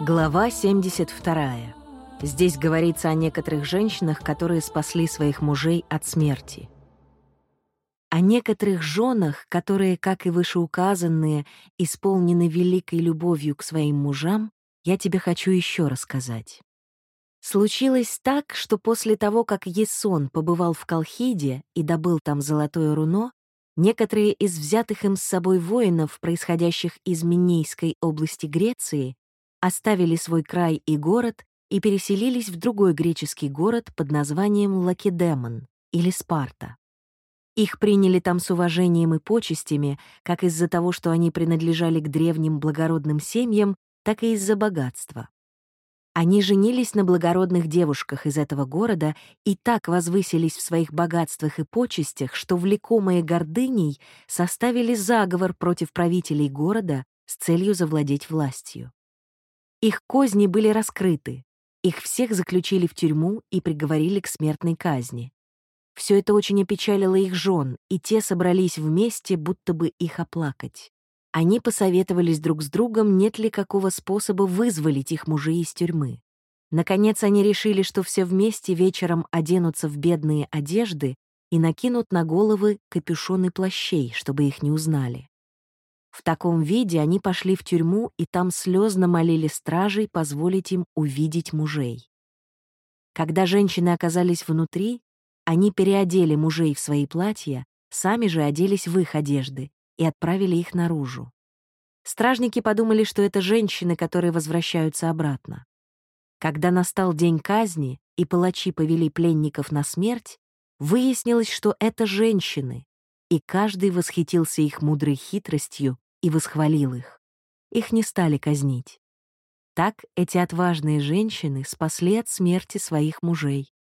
Глава 72. Здесь говорится о некоторых женщинах, которые спасли своих мужей от смерти. О некоторых женах, которые, как и вышеуказанные, исполнены великой любовью к своим мужам, я тебе хочу еще рассказать. Случилось так, что после того, как Есон побывал в Колхиде и добыл там золотое руно, некоторые из взятых им с собой воинов, происходящих из Минейской области Греции, оставили свой край и город и переселились в другой греческий город под названием Лакедемон или Спарта. Их приняли там с уважением и почестями, как из-за того, что они принадлежали к древним благородным семьям, так и из-за богатства. Они женились на благородных девушках из этого города и так возвысились в своих богатствах и почестях, что, влекомые гордыней, составили заговор против правителей города с целью завладеть властью. Их козни были раскрыты, их всех заключили в тюрьму и приговорили к смертной казни. Все это очень опечалило их жен, и те собрались вместе, будто бы их оплакать. Они посоветовались друг с другом, нет ли какого способа вызволить их мужей из тюрьмы. Наконец они решили, что все вместе вечером оденутся в бедные одежды и накинут на головы капюшоны плащей, чтобы их не узнали. В таком виде они пошли в тюрьму и там слезно молили стражей позволить им увидеть мужей. Когда женщины оказались внутри, они переодели мужей в свои платья, сами же оделись в их одежды и отправили их наружу. Стражники подумали, что это женщины, которые возвращаются обратно. Когда настал день казни и палачи повели пленников на смерть, выяснилось, что это женщины, и каждый восхитился их мудрой хитростью и восхвалил их. Их не стали казнить. Так эти отважные женщины спасли от смерти своих мужей.